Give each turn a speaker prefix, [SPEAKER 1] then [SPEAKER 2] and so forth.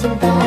[SPEAKER 1] bercinta. Kalau-kalau